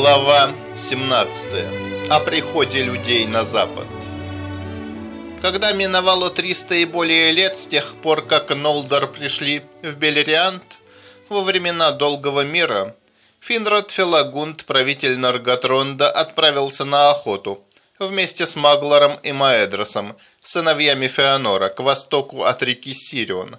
Глава 17. О приходе людей на запад. Когда миновало 300 и более лет с тех пор, как Нолдор пришли в Белериант, во времена Долгого мира, Финрод Фелагунд, правитель Нарготронда, отправился на охоту вместе с Маглором и Маэдросом, сыновьями Феонора, к востоку от реки Сирион.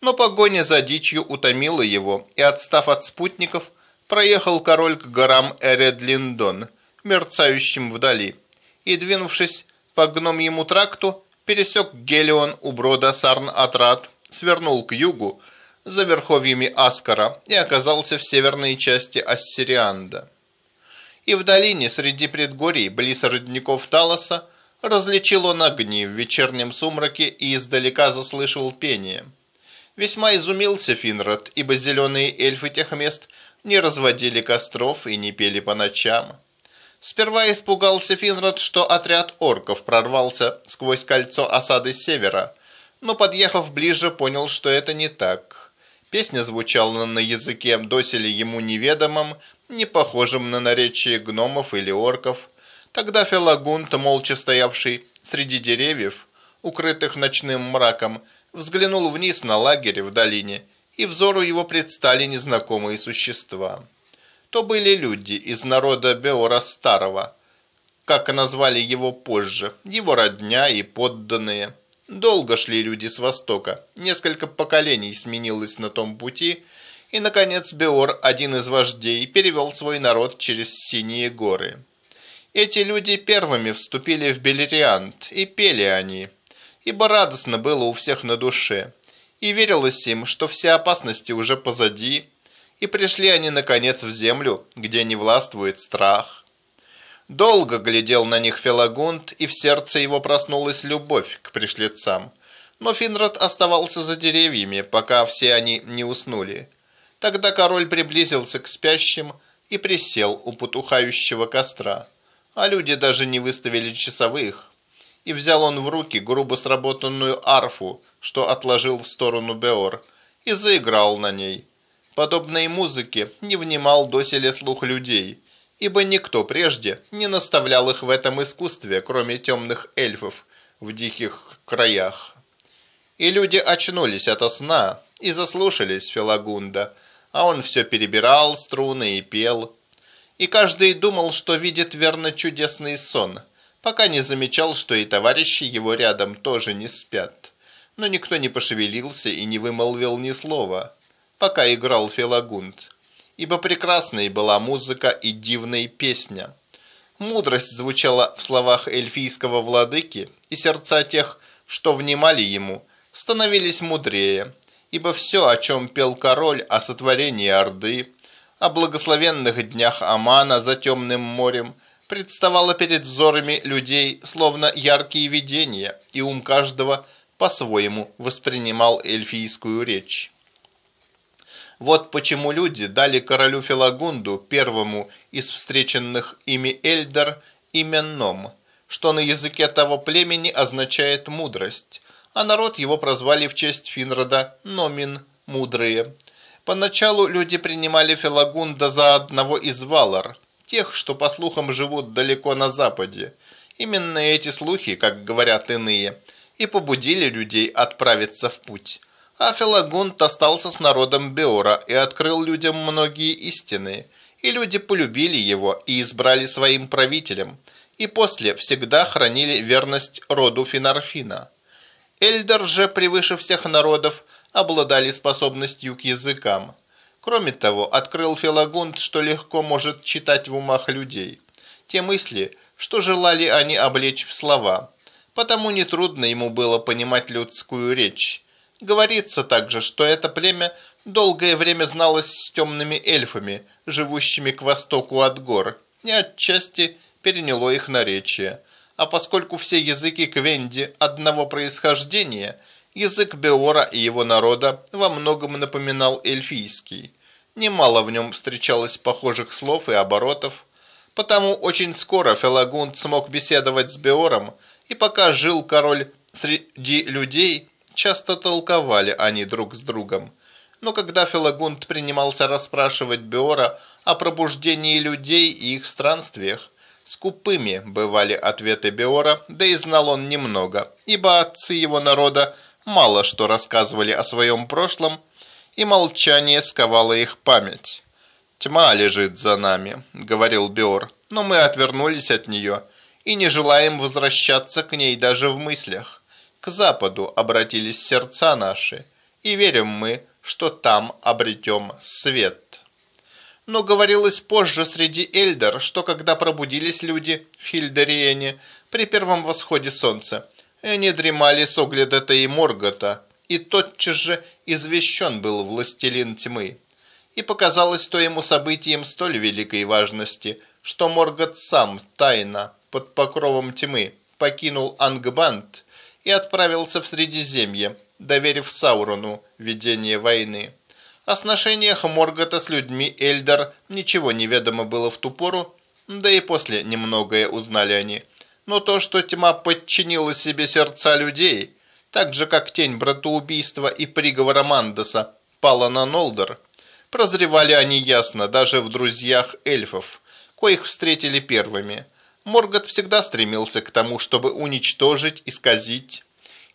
Но погоня за дичью утомила его, и, отстав от спутников, проехал король к горам Эредлиндон, мерцающим вдали, и, двинувшись по гномьему тракту, пересек Гелион у брода Сарн-Атрат, свернул к югу, за верховьями Аскара и оказался в северной части Ассирианда. И в долине среди предгорий, близ родников Талоса, различил он огни в вечернем сумраке и издалека заслышал пение. Весьма изумился Финрод, ибо зеленые эльфы тех мест – не разводили костров и не пели по ночам. Сперва испугался Финрод, что отряд орков прорвался сквозь кольцо осады с севера, но, подъехав ближе, понял, что это не так. Песня звучала на языке доселе ему неведомом, не похожем на наречие гномов или орков. Тогда Фелагунт, молча стоявший среди деревьев, укрытых ночным мраком, взглянул вниз на лагерь в долине и взору его предстали незнакомые существа. То были люди из народа Беора Старого, как назвали его позже, его родня и подданные. Долго шли люди с востока, несколько поколений сменилось на том пути, и, наконец, Беор, один из вождей, перевел свой народ через Синие горы. Эти люди первыми вступили в Белериант, и пели они, ибо радостно было у всех на душе и верилось им, что все опасности уже позади, и пришли они, наконец, в землю, где не властвует страх. Долго глядел на них Фелагунд, и в сердце его проснулась любовь к пришлецам. Но Финрод оставался за деревьями, пока все они не уснули. Тогда король приблизился к спящим и присел у потухающего костра, а люди даже не выставили часовых. И взял он в руки грубо сработанную арфу, что отложил в сторону Беор, и заиграл на ней. Подобной музыке не внимал доселе слух людей, ибо никто прежде не наставлял их в этом искусстве, кроме темных эльфов в диких краях. И люди очнулись ото сна и заслушались Фелагунда, а он все перебирал струны и пел. И каждый думал, что видит верно чудесный сон, пока не замечал, что и товарищи его рядом тоже не спят но никто не пошевелился и не вымолвил ни слова, пока играл Фелагунд, ибо прекрасной была музыка и дивная песня. Мудрость звучала в словах эльфийского владыки, и сердца тех, что внимали ему, становились мудрее, ибо все, о чем пел король о сотворении Орды, о благословенных днях Амана за темным морем, представало перед взорами людей словно яркие видения, и ум каждого – по-своему воспринимал эльфийскую речь. Вот почему люди дали королю Фелагунду, первому из встреченных ими Эльдер, имя Ном, что на языке того племени означает «мудрость», а народ его прозвали в честь Финрода Номин – «мудрые». Поначалу люди принимали Фелагунда за одного из Валар, тех, что, по слухам, живут далеко на западе. Именно эти слухи, как говорят иные – и побудили людей отправиться в путь. А Фелагунт остался с народом Беора и открыл людям многие истины, и люди полюбили его и избрали своим правителем, и после всегда хранили верность роду Финарфина. Эльдер же, превыше всех народов, обладали способностью к языкам. Кроме того, открыл Фелагунд, что легко может читать в умах людей. Те мысли, что желали они облечь в слова, потому нетрудно ему было понимать людскую речь. Говорится также, что это племя долгое время зналось с темными эльфами, живущими к востоку от гор, и отчасти переняло их наречие. А поскольку все языки Квенди одного происхождения, язык Беора и его народа во многом напоминал эльфийский. Немало в нем встречалось похожих слов и оборотов, потому очень скоро Фелагунд смог беседовать с Беором, и пока жил король среди людей, часто толковали они друг с другом. Но когда Фелагунд принимался расспрашивать Беора о пробуждении людей и их странствиях. Скупыми бывали ответы Беора, да и знал он немного, ибо отцы его народа мало что рассказывали о своем прошлом, и молчание сковало их память. «Тьма лежит за нами», — говорил Беор, — «но мы отвернулись от нее и не желаем возвращаться к ней даже в мыслях. К западу обратились сердца наши, и верим мы, что там обретем свет». Но говорилось позже среди Эльдер, что когда пробудились люди в Хильдериене при первом восходе солнца, они дремали с Огледета и Моргота, и тотчас же извещен был властелин тьмы. И показалось то ему событием столь великой важности, что Моргот сам тайно, под покровом тьмы, покинул Ангбанд и отправился в Средиземье, доверив Саурону ведение войны. О сношениях Моргота с людьми Эльдар ничего не ведомо было в ту пору, да и после немногое узнали они. Но то, что тьма подчинила себе сердца людей, так же, как тень братоубийства и приговора Мандоса пала на Нолдор, прозревали они ясно даже в друзьях эльфов, коих встретили первыми. Моргот всегда стремился к тому, чтобы уничтожить, исказить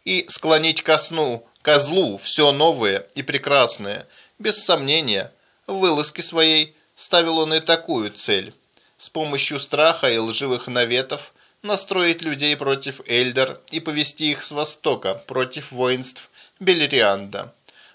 и склонить ко сну, козлу все новое и прекрасное – без сомнения, в вылазке своей ставил он и такую цель. С помощью страха и лживых наветов настроить людей против Эльдер и повести их с востока против воинств Белерианда.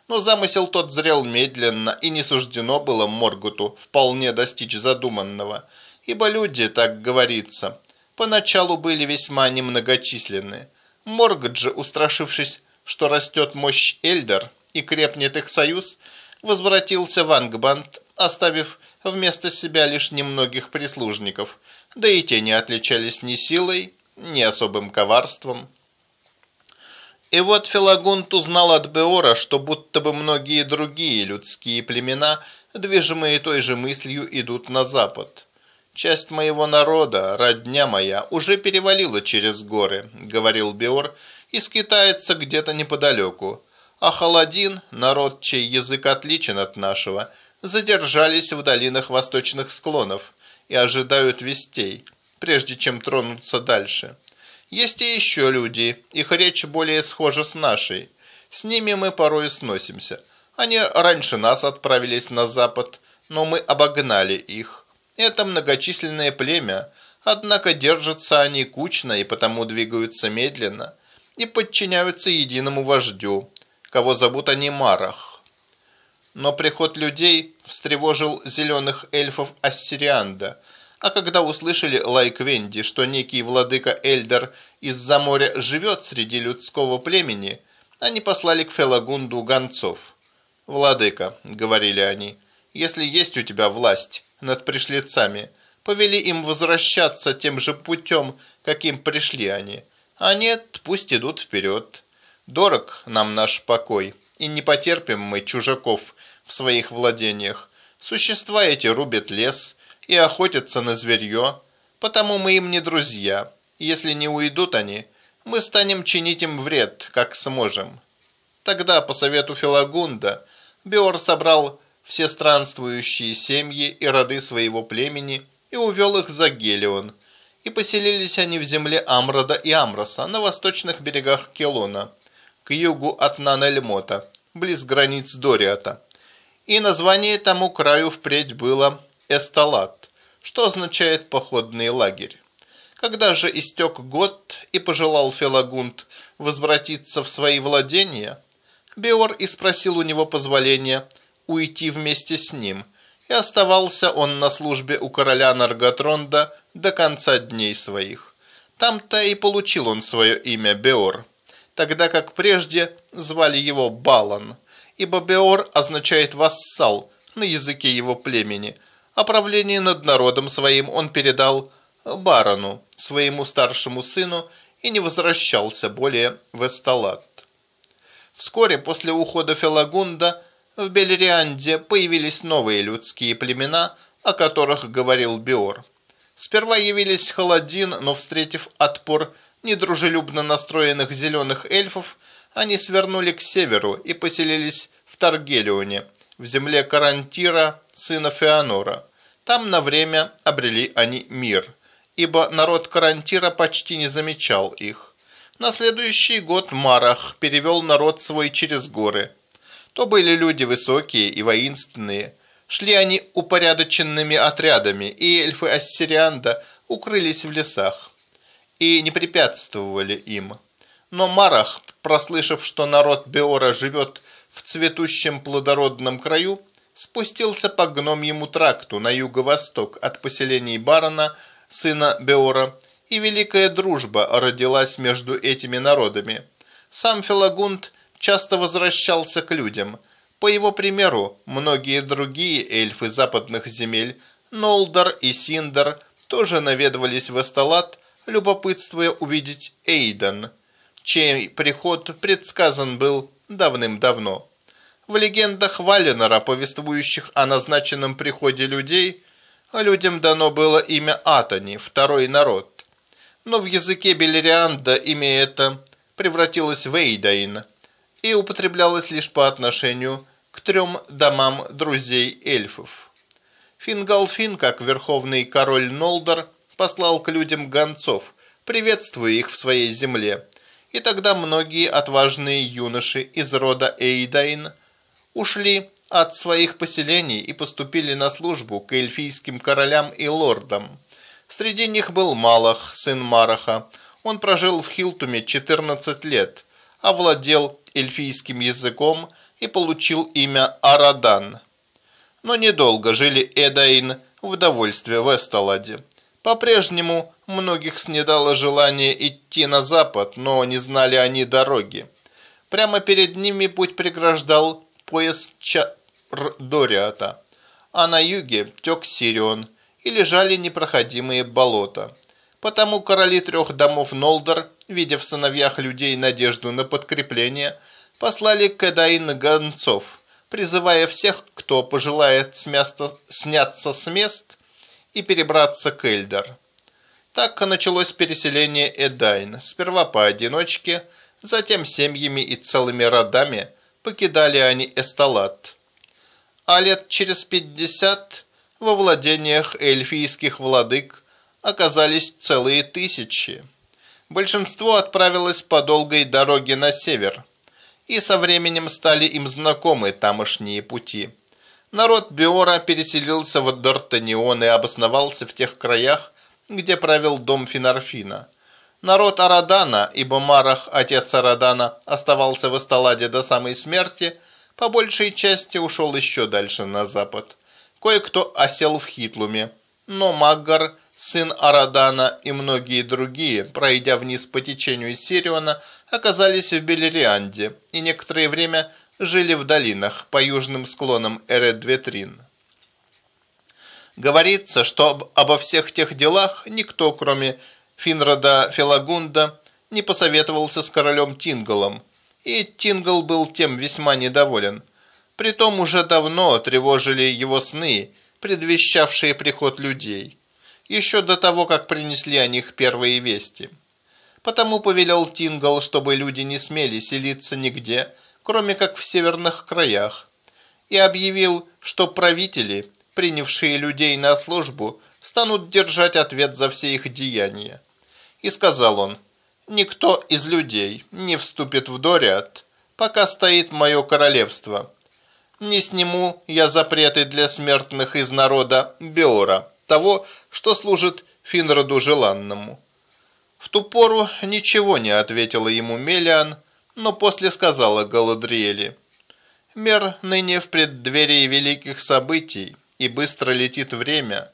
Но замысел тот зрел медленно, и не суждено было Моргуту вполне достичь задуманного, ибо люди, так говорится, поначалу были весьма немногочисленны. Моргут же, устрашившись, что растет мощь Эльдер и крепнет их союз, возвратился в Ангбанд, оставив вместо себя лишь немногих прислужников, да и те не отличались ни силой, ни особым коварством. И вот Филагунт узнал от Беора, что будто бы многие другие людские племена, движимые той же мыслью, идут на запад. «Часть моего народа, родня моя, уже перевалила через горы», — говорил Беор, — «и скитается где-то неподалеку а Халадин, народ, чей язык отличен от нашего, задержались в долинах восточных склонов и ожидают вестей, прежде чем тронуться дальше. Есть и еще люди, их речь более схожа с нашей. С ними мы порой сносимся. Они раньше нас отправились на запад, но мы обогнали их. Это многочисленное племя, однако держатся они кучно и потому двигаются медленно и подчиняются единому вождю, кого зовут они Марах. Но приход людей встревожил зеленых эльфов Ассирианда, а когда услышали Лайквенди, что некий владыка Эльдер из-за моря живет среди людского племени, они послали к Фелагунду гонцов. «Владыка», — говорили они, — «если есть у тебя власть над пришлицами, повели им возвращаться тем же путем, каким пришли они, а нет, пусть идут вперед». Дорог нам наш покой, и не потерпим мы чужаков в своих владениях. Существа эти рубят лес и охотятся на зверье, потому мы им не друзья. Если не уйдут они, мы станем чинить им вред, как сможем. Тогда, по совету Филагунда, Беор собрал все странствующие семьи и роды своего племени и увел их за Гелион. И поселились они в земле Амрода и Амроса на восточных берегах Келона – к югу от Нанельмота, близ границ Дориата. И название тому краю впредь было Эсталат, что означает «походный лагерь». Когда же истек год и пожелал Фелагунд возвратиться в свои владения, Беор и спросил у него позволения уйти вместе с ним, и оставался он на службе у короля Нарготронда до конца дней своих. Там-то и получил он свое имя Беор тогда как прежде звали его Балан, ибо Беор означает «вассал» на языке его племени, а правление над народом своим он передал Барану, своему старшему сыну, и не возвращался более в Эсталат. Вскоре после ухода Фелагунда в Белерианде появились новые людские племена, о которых говорил Биор. Сперва явились Халадин, но, встретив отпор недружелюбно настроенных зеленых эльфов, они свернули к северу и поселились Таргелионе, в земле Карантира, сына Феонора. Там на время обрели они мир, ибо народ Карантира почти не замечал их. На следующий год Марах перевел народ свой через горы. То были люди высокие и воинственные. Шли они упорядоченными отрядами, и эльфы Ассирианда укрылись в лесах и не препятствовали им. Но Марах, прослышав, что народ Беора живет в цветущем плодородном краю, спустился по гномьему тракту на юго-восток от поселений Барона, сына Беора, и великая дружба родилась между этими народами. Сам Фелагунд часто возвращался к людям. По его примеру, многие другие эльфы западных земель, Нолдар и Синдар, тоже наведывались в Эсталат, любопытствуя увидеть Эйден, чей приход предсказан был давным-давно. В легендах Валенора, повествующих о назначенном приходе людей, людям дано было имя Атани, второй народ. Но в языке Белерианда имя это превратилось в Эйдайн и употреблялось лишь по отношению к трем домам друзей эльфов. Фингалфин, как верховный король Нолдор, послал к людям гонцов, приветствуя их в своей земле. И тогда многие отважные юноши из рода Эйдайн – ушли от своих поселений и поступили на службу к эльфийским королям и лордам. Среди них был Малах, сын Мараха. Он прожил в Хилтуме 14 лет, овладел эльфийским языком и получил имя Арадан. Но недолго жили Эдаин в довольстве в Эсталаде. По-прежнему многих снедало желание идти на запад, но не знали они дороги. Прямо перед ними путь преграждал пояс Чардориата, а на юге тек Сирион и лежали непроходимые болота. Потому короли трех домов Нолдор, видя в сыновьях людей надежду на подкрепление, послали к Эдаин гонцов, призывая всех, кто пожелает с места, сняться с мест и перебраться к Эльдар. Так началось переселение Эдайн, сперва поодиночке, затем семьями и целыми родами – покидали они Эсталат. А лет через пятьдесят во владениях эльфийских владык оказались целые тысячи. Большинство отправилось по долгой дороге на север, и со временем стали им знакомы тамошние пути. Народ Биора переселился в Дортанион и обосновался в тех краях, где правил дом Финарфина – Народ Арадана, ибо Марах, отец Арадана, оставался в Эсталаде до самой смерти, по большей части ушел еще дальше на запад. Кое-кто осел в Хитлуме, но Маггар, сын Арадана и многие другие, пройдя вниз по течению Сириона, оказались в Белерианде и некоторое время жили в долинах по южным склонам Эредветрин. Говорится, что обо всех тех делах никто, кроме Финрода Фелагунда не посоветовался с королем Тингалом, и Тингал был тем весьма недоволен. Притом уже давно тревожили его сны, предвещавшие приход людей, еще до того, как принесли о них первые вести. Потому повелел Тингал, чтобы люди не смели селиться нигде, кроме как в северных краях, и объявил, что правители, принявшие людей на службу, станут держать ответ за все их деяния. И сказал он, «Никто из людей не вступит в Дориат, пока стоит мое королевство. Не сниму я запреты для смертных из народа Беора, того, что служит Финроду Желанному». В ту пору ничего не ответила ему Мелиан, но после сказала Галадриэле, «Мир ныне в преддверии великих событий, и быстро летит время.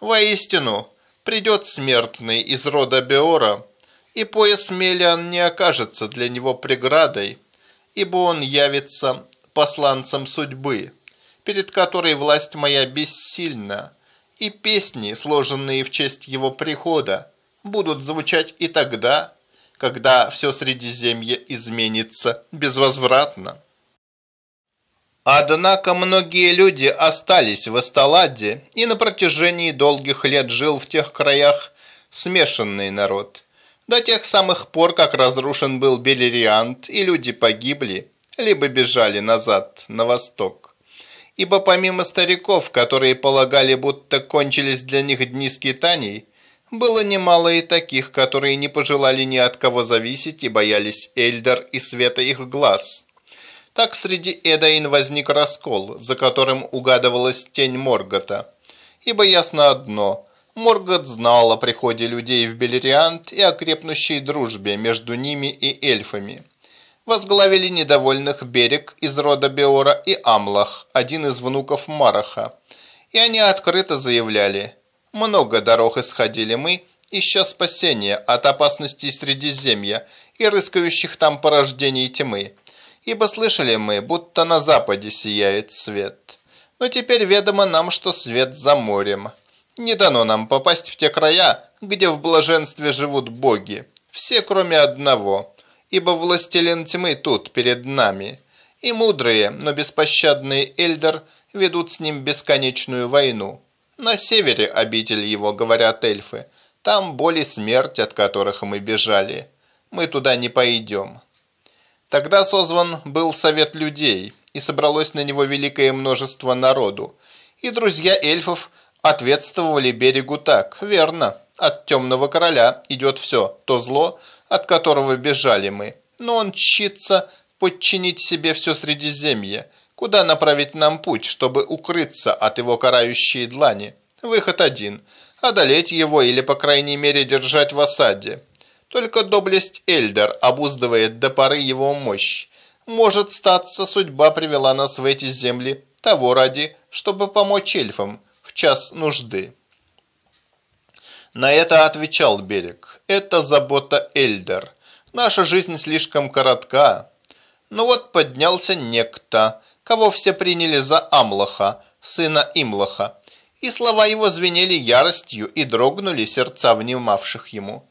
Воистину, придет смертный из рода Беора, и пояс Мелиан не окажется для него преградой, ибо он явится посланцем судьбы, перед которой власть моя бессильна, и песни, сложенные в честь его прихода, будут звучать и тогда, когда все Средиземье изменится безвозвратно. Однако многие люди остались в Эсталаде, и на протяжении долгих лет жил в тех краях смешанный народ. До тех самых пор, как разрушен был Белериант, и люди погибли, либо бежали назад, на восток. ибо помимо стариков, которые полагали, будто кончились для них дни скитаний, было немало и таких, которые не пожелали ни от кого зависеть и боялись Эльдер и света их глаз. Так среди Эдаин возник раскол, за которым угадывалась тень Моргота. Ибо ясно одно – Моргот знал о приходе людей в Белериант и о крепнущей дружбе между ними и эльфами. Возглавили недовольных Берег из рода Беора и Амлах, один из внуков Мараха. И они открыто заявляли «Много дорог исходили мы, ища спасения от опасностей Средиземья и рыскающих там порождений тьмы, ибо слышали мы, будто на западе сияет свет. Но теперь ведомо нам, что свет за морем». Не дано нам попасть в те края, где в блаженстве живут боги. Все, кроме одного. Ибо властелин тьмы тут, перед нами. И мудрые, но беспощадные Эльдер ведут с ним бесконечную войну. На севере обитель его, говорят эльфы. Там боль и смерть, от которых мы бежали. Мы туда не пойдем. Тогда созван был совет людей, и собралось на него великое множество народу. И друзья эльфов ответствовали берегу так. Верно, от темного короля идет все, то зло, от которого бежали мы. Но он чится подчинить себе все Средиземье. Куда направить нам путь, чтобы укрыться от его карающей длани? Выход один – одолеть его или, по крайней мере, держать в осаде. Только доблесть Эльдер обуздывает до поры его мощь. Может, статься, судьба привела нас в эти земли того ради, чтобы помочь эльфам – час нужды. На это отвечал Берег. Это забота Эльдер. Наша жизнь слишком коротка. Но вот поднялся некто, кого все приняли за Амлаха, сына Имлаха, и слова его звенели яростью и дрогнули сердца внимавших ему.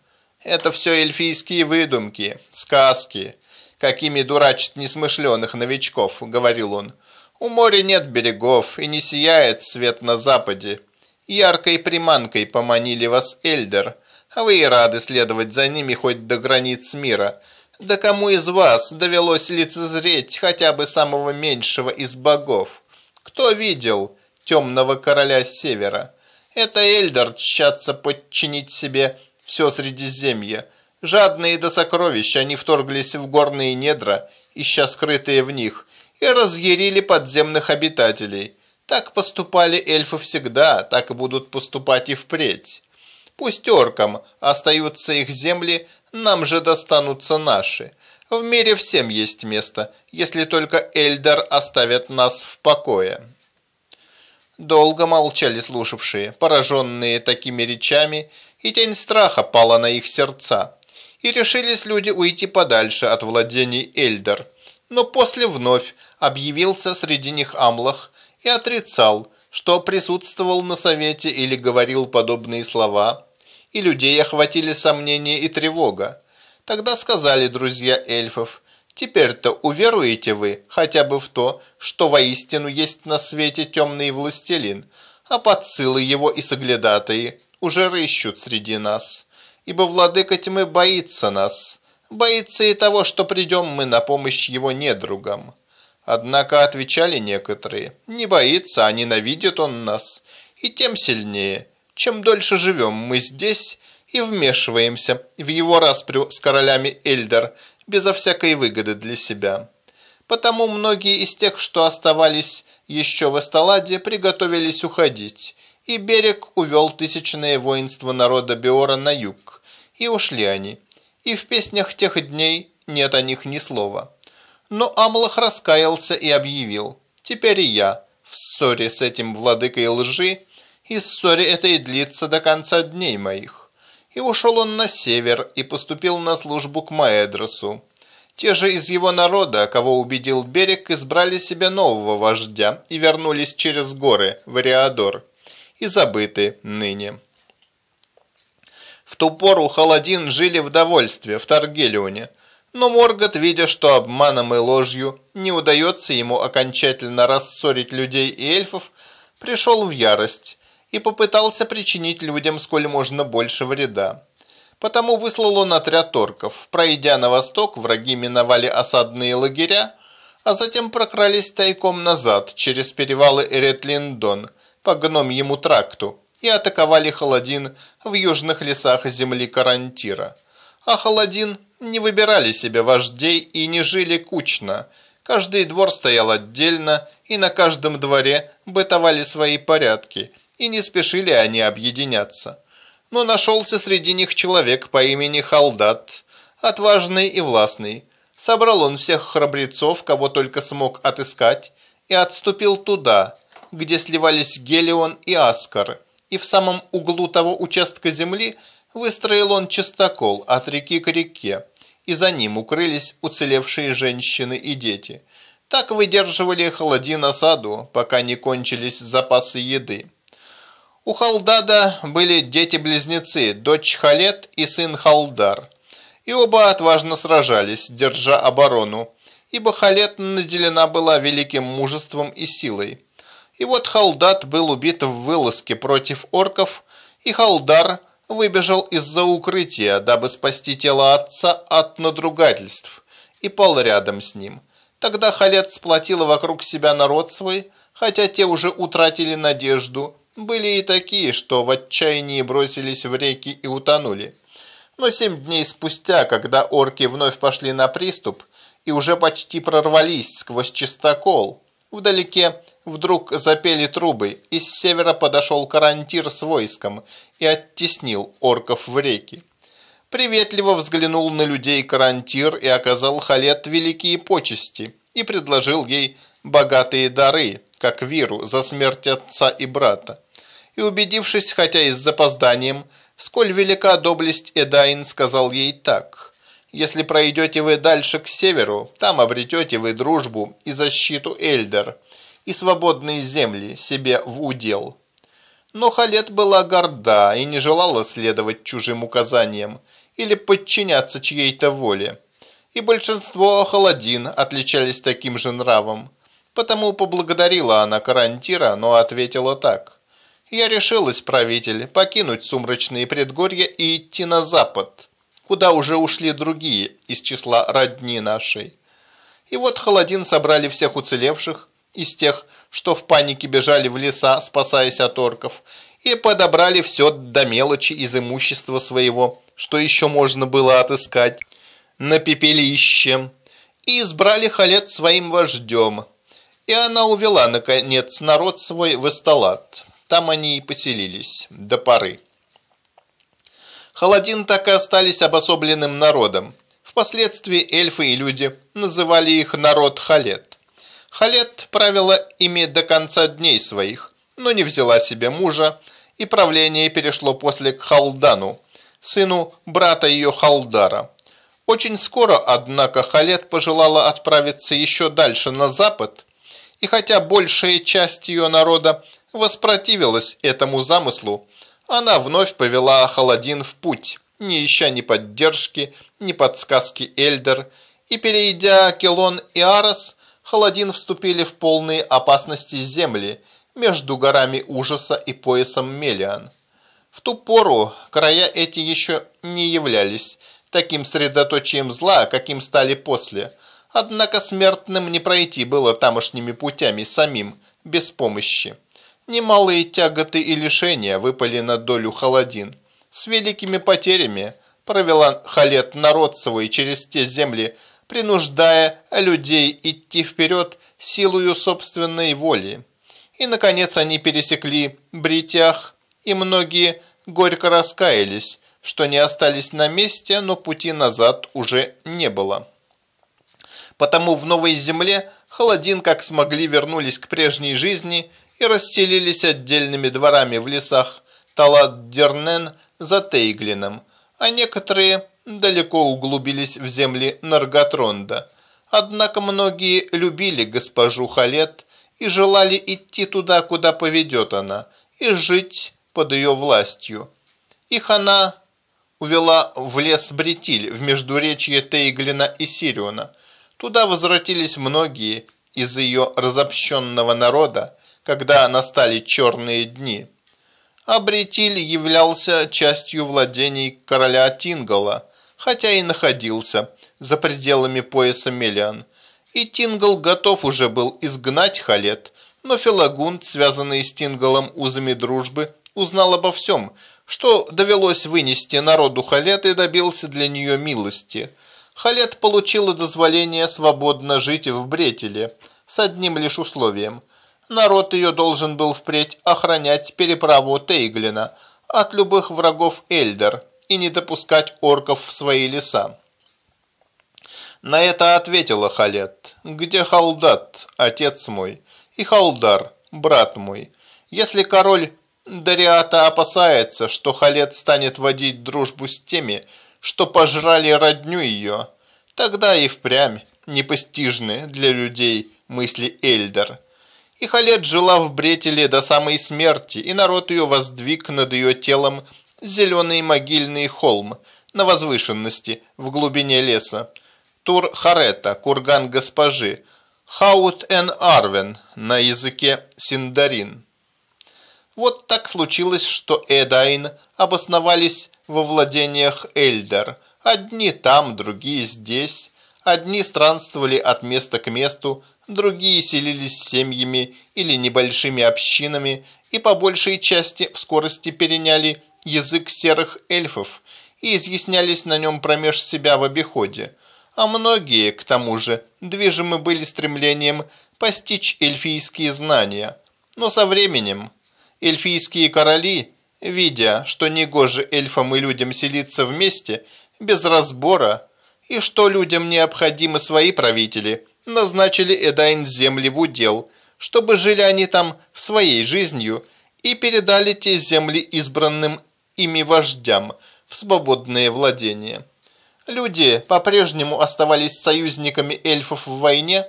Это все эльфийские выдумки, сказки, какими дурачат несмышленых новичков, говорил он. У моря нет берегов и не сияет свет на западе. Яркой приманкой поманили вас Эльдер, а вы и рады следовать за ними хоть до границ мира. Да кому из вас довелось лицезреть хотя бы самого меньшего из богов? Кто видел темного короля севера? Это Эльдер тщатся подчинить себе все Средиземье. Жадные до сокровищ они вторглись в горные недра, ища скрытые в них, и разъярили подземных обитателей. Так поступали эльфы всегда, так и будут поступать и впредь. Пусть оркам остаются их земли, нам же достанутся наши. В мире всем есть место, если только Эльдар оставят нас в покое. Долго молчали слушавшие, пораженные такими речами, и тень страха пала на их сердца. И решились люди уйти подальше от владений Эльдар. Но после вновь объявился среди них Амлах и отрицал, что присутствовал на совете или говорил подобные слова, и людей охватили сомнения и тревога. Тогда сказали друзья эльфов, «Теперь-то уверуете вы хотя бы в то, что воистину есть на свете темный властелин, а подсылы его и соглядатые уже рыщут среди нас, ибо владыка тьмы боится нас, боится и того, что придем мы на помощь его недругам». Однако отвечали некоторые, не боится, а ненавидит он нас. И тем сильнее, чем дольше живем мы здесь и вмешиваемся в его распрю с королями Эльдер безо всякой выгоды для себя. Потому многие из тех, что оставались еще в Эсталаде, приготовились уходить, и берег увел тысячное воинство народа Беора на юг, и ушли они, и в песнях тех дней нет о них ни слова. Но Амлах раскаялся и объявил, «Теперь и я в ссоре с этим владыкой лжи, и ссоре этой длится до конца дней моих». И ушел он на север и поступил на службу к Маэдросу. Те же из его народа, кого убедил берег, избрали себе нового вождя и вернулись через горы в Ариадор, и забыты ныне. В ту пору Халадин жили в довольстве в Таргелионе, но Моргот, видя, что обманом и ложью не удается ему окончательно рассорить людей и эльфов, пришел в ярость и попытался причинить людям сколь можно больше вреда. Потому выслал он отряд торков. Пройдя на восток, враги миновали осадные лагеря, а затем прокрались тайком назад через перевалы Эретлиндон по гномьему тракту и атаковали Халадин в южных лесах земли Карантира. А Халадин не выбирали себе вождей и не жили кучно. Каждый двор стоял отдельно, и на каждом дворе бытовали свои порядки, и не спешили они объединяться. Но нашелся среди них человек по имени Халдат, отважный и властный. Собрал он всех храбрецов, кого только смог отыскать, и отступил туда, где сливались Гелион и Аскар, и в самом углу того участка земли выстроил он частокол от реки к реке, и за ним укрылись уцелевшие женщины и дети. Так выдерживали холодин осаду, пока не кончились запасы еды. У Халдада были дети-близнецы, дочь Халет и сын Халдар. И оба отважно сражались, держа оборону, ибо Халет наделена была великим мужеством и силой. И вот Халдат был убит в вылазке против орков, и Халдар выбежал из-за укрытия, дабы спасти тело отца от надругательств, и пал рядом с ним. Тогда Халет сплотила вокруг себя народ свой, хотя те уже утратили надежду, были и такие, что в отчаянии бросились в реки и утонули. Но семь дней спустя, когда орки вновь пошли на приступ и уже почти прорвались сквозь чистокол, вдалеке Вдруг запели трубы, и с севера подошел карантир с войском и оттеснил орков в реки. Приветливо взглянул на людей карантир и оказал Халет великие почести и предложил ей богатые дары, как виру за смерть отца и брата. И убедившись, хотя и с запозданием, сколь велика доблесть Эдайн, сказал ей так. «Если пройдете вы дальше к северу, там обретете вы дружбу и защиту Эльдер» и свободные земли себе в удел. Но Халет была горда и не желала следовать чужим указаниям или подчиняться чьей-то воле. И большинство Халадин отличались таким же нравом. Потому поблагодарила она Карантира, но ответила так. «Я решилась, правитель, покинуть сумрачные предгорья и идти на запад, куда уже ушли другие из числа родни нашей». И вот Халадин собрали всех уцелевших, из тех, что в панике бежали в леса, спасаясь от орков, и подобрали все до мелочи из имущества своего, что еще можно было отыскать, на пепелище, и избрали Халет своим вождем. И она увела, наконец, народ свой в Эсталат. Там они и поселились до поры. Халадин так и остались обособленным народом. Впоследствии эльфы и люди называли их народ Халет. Халет правила ими до конца дней своих, но не взяла себе мужа, и правление перешло после к Халдану, сыну брата ее Халдара. Очень скоро, однако, Халет пожелала отправиться еще дальше на запад, и хотя большая часть ее народа воспротивилась этому замыслу, она вновь повела Халадин в путь, не ища ни поддержки, ни подсказки Эльдер, и, перейдя Келон и Арас, Халадин вступили в полные опасности земли между горами ужаса и поясом Мелиан. В ту пору края эти еще не являлись таким средоточием зла, каким стали после. Однако смертным не пройти было тамошними путями самим, без помощи. Немалые тяготы и лишения выпали на долю Халадин. С великими потерями провела Халет народ свой через те земли, принуждая людей идти вперед силою собственной воли. И, наконец, они пересекли Бритях, и многие горько раскаялись, что не остались на месте, но пути назад уже не было. Потому в новой земле Холодин, как смогли, вернулись к прежней жизни и расселились отдельными дворами в лесах Талат-Дернен за Тейглином, а некоторые далеко углубились в земли Нарготронда. Однако многие любили госпожу Халет и желали идти туда, куда поведет она, и жить под ее властью. Их она увела в лес Бретиль, в междуречье Тейглина и Сириона. Туда возвратились многие из ее разобщенного народа, когда настали черные дни. А Бретиль являлся частью владений короля Тингала, хотя и находился за пределами пояса Мелиан. и Тингл готов уже был изгнать Халет, но Филагунд, связанный с Тингалом узами дружбы, узнал обо всем, что довелось вынести народу Халет и добился для нее милости. Халет получила дозволение свободно жить в Бретеле, с одним лишь условием. Народ ее должен был впредь охранять переправу Тейглина от любых врагов Эльдер и не допускать орков в свои леса. На это ответила Халет. «Где Халдат, отец мой, и Халдар, брат мой? Если король Дариата опасается, что Халет станет водить дружбу с теми, что пожрали родню ее, тогда и впрямь непостижны для людей мысли Эльдар. И Халет жила в Бретеле до самой смерти, и народ ее воздвиг над ее телом зеленый могильный холм на возвышенности в глубине леса. Тур-Харета, курган госпожи, Хауд-эн-Арвен на языке синдарин. Вот так случилось, что Эдайн обосновались во владениях Эльдер. Одни там, другие здесь. Одни странствовали от места к месту, другие селились семьями или небольшими общинами и по большей части в скорости переняли язык серых эльфов и изъяснялись на нем промеж себя в обиходе. А многие, к тому же, движимы были стремлением постичь эльфийские знания. Но со временем Эльфийские короли, видя, что негоже эльфам и людям селиться вместе, без разбора, и что людям необходимы свои правители, назначили Эдайн земли в удел, чтобы жили они там своей жизнью и передали те земли избранным ими вождям в свободное владение. Люди по-прежнему оставались союзниками эльфов в войне,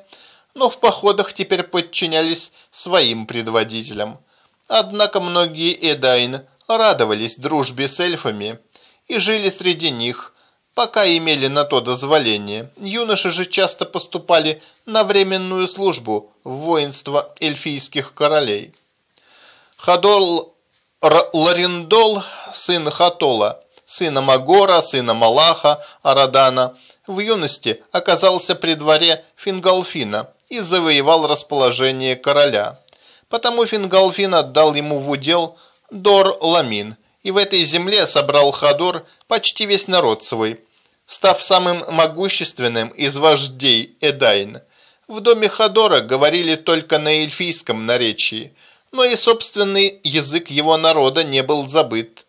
но в походах теперь подчинялись своим предводителям. Однако многие Эдайн радовались дружбе с эльфами и жили среди них, пока имели на то дозволение. Юноши же часто поступали на временную службу в воинство эльфийских королей. Хадол Лариндол, сын Хатола, сына Магора, сына Малаха, Арадана, в юности оказался при дворе Фингалфина и завоевал расположение короля. Потому Фингалфин отдал ему в удел Дор-Ламин, и в этой земле собрал Хадор почти весь народ свой, став самым могущественным из вождей Эдайн. В доме Хадора говорили только на эльфийском наречии, но и собственный язык его народа не был забыт.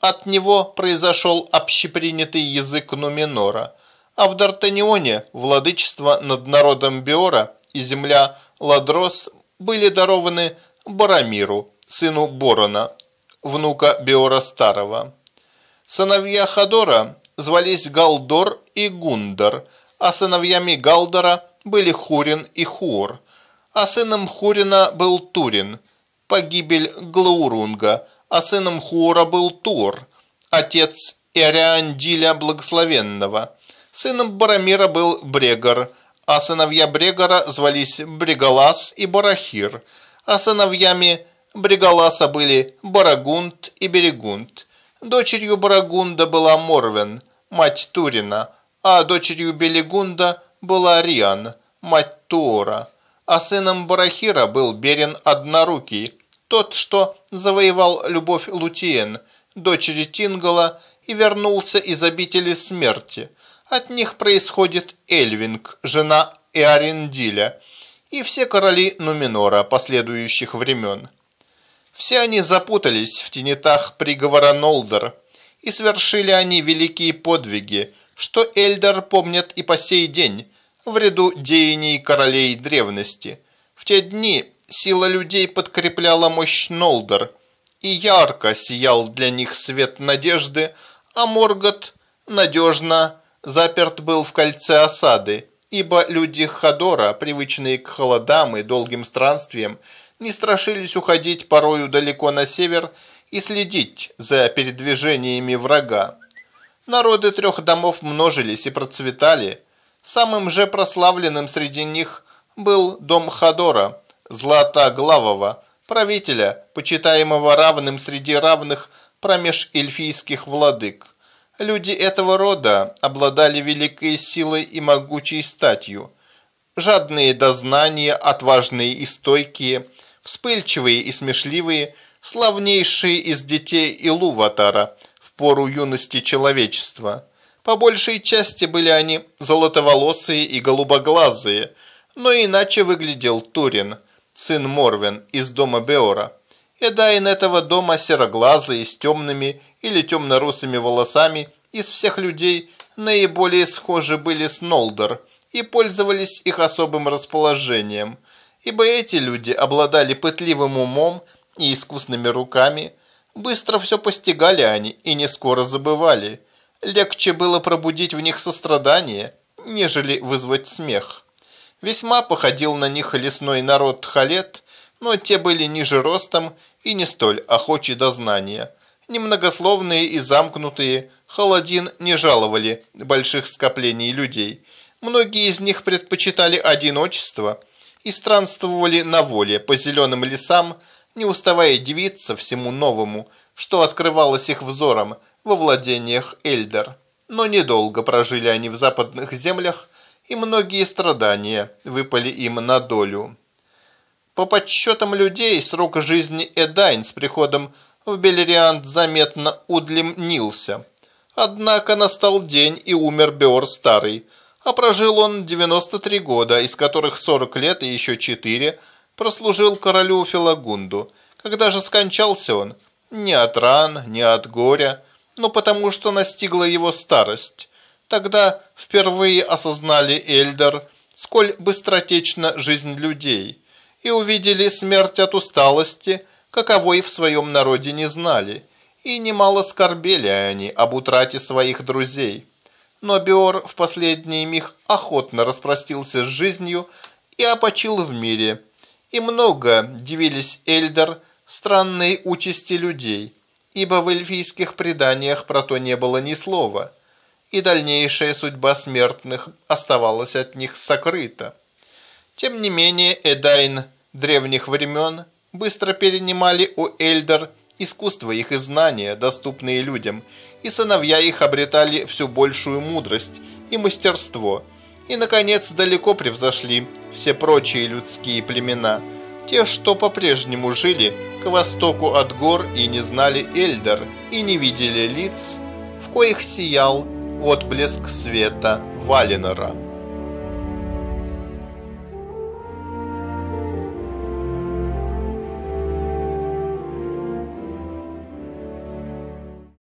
От него произошел общепринятый язык Нуминора, а в Д'Артанионе владычество над народом Биора и земля Ладрос были дарованы Борамиру, сыну Борона, внука Беора Старого. Сыновья Хадора звались Галдор и Гундар, а сыновьями Галдора были Хурин и Хуор, а сыном Хурина был Турин, погибель Глаурунга, а сыном Хуора был Тур, отец Иориандиля Благословенного. Сыном Борамира был Брегор, а сыновья Брегора звались Бреголас и Барахир, а сыновьями Бреголаса были Барагунд и Берегунд. Дочерью Барагунда была Морвен, мать Турина, а дочерью Белегунда была Риан, мать Туора, а сыном Барахира был Берен Однорукий, тот, что завоевал любовь Лутиен, дочери Тингала, и вернулся из обители смерти – от них происходит Эльвинг, жена Эарендиля, и все короли Нуминора последующих времен. Все они запутались в тенетах приговора Нолдер, и совершили они великие подвиги, что Эльдер помнят и по сей день, в ряду деяний королей древности. В те дни сила людей подкрепляла мощь Нолдер, и ярко сиял для них свет надежды, а Моргот надежно заперт был в кольце осады, ибо люди Хадора, привычные к холодам и долгим странствиям, не страшились уходить порою далеко на север и следить за передвижениями врага. Народы трех домов множились и процветали. Самым же прославленным среди них был дом Хадора, Златоглавого, правителя, почитаемого равным среди равных промеж эльфийских владык. Люди этого рода обладали великой силой и могучей статью. жадные до знания, отважные и стойкие, вспыльчивые и смешливые, славнейшие из детей Илуватара в пору юности человечества. По большей части были они золотоволосые и голубоглазые, но иначе выглядел Турин, сын Морвен из дома Беора. Эдайн этого дома сероглазый, с темными или темно-русыми волосами, из всех людей наиболее схожи были с Нолдор и пользовались их особым расположением, ибо эти люди обладали пытливым умом и искусными руками, быстро все постигали они и не скоро забывали. Легче было пробудить в них сострадание, нежели вызвать смех. Весьма походил на них лесной народ Халет, но те были ниже ростом и не столь охочи до знания. Немногословные и замкнутые, Холодин не жаловали больших скоплений людей. Многие из них предпочитали одиночество и странствовали на воле по зеленым лесам, не уставая дивиться всему новому, что открывалось их взором во владениях Эльдер. Но недолго прожили они в западных землях, и многие страдания выпали им на долю. По подсчетам людей, срок жизни Эдайн с приходом в Белериант заметно удлинился. Однако настал день, и умер Беор Старый, а прожил он 93 года, из которых 40 лет и еще 4 прослужил королю Филагунду. Когда же скончался он? Не от ран, не от горя, но потому что настигла его старость. Тогда впервые осознали Эльдер, сколь быстротечна жизнь людей – и увидели смерть от усталости, каковой в своем народе не знали, и немало скорбели они об утрате своих друзей. Но Биор в последний миг охотно распростился с жизнью и опочил в мире, и много дивились Эльдер странной участи людей, ибо в эльфийских преданиях про то не было ни слова, и дальнейшая судьба смертных оставалась от них сокрыта. Тем не менее, Эдайн древних времен быстро перенимали у Эльдер искусство их и знания, доступные людям, и сыновья их обретали всю большую мудрость и мастерство, и, наконец, далеко превзошли все прочие людские племена, те, что по-прежнему жили к востоку от гор и не знали Эльдер, и не видели лиц, в коих сиял отблеск света Валинора.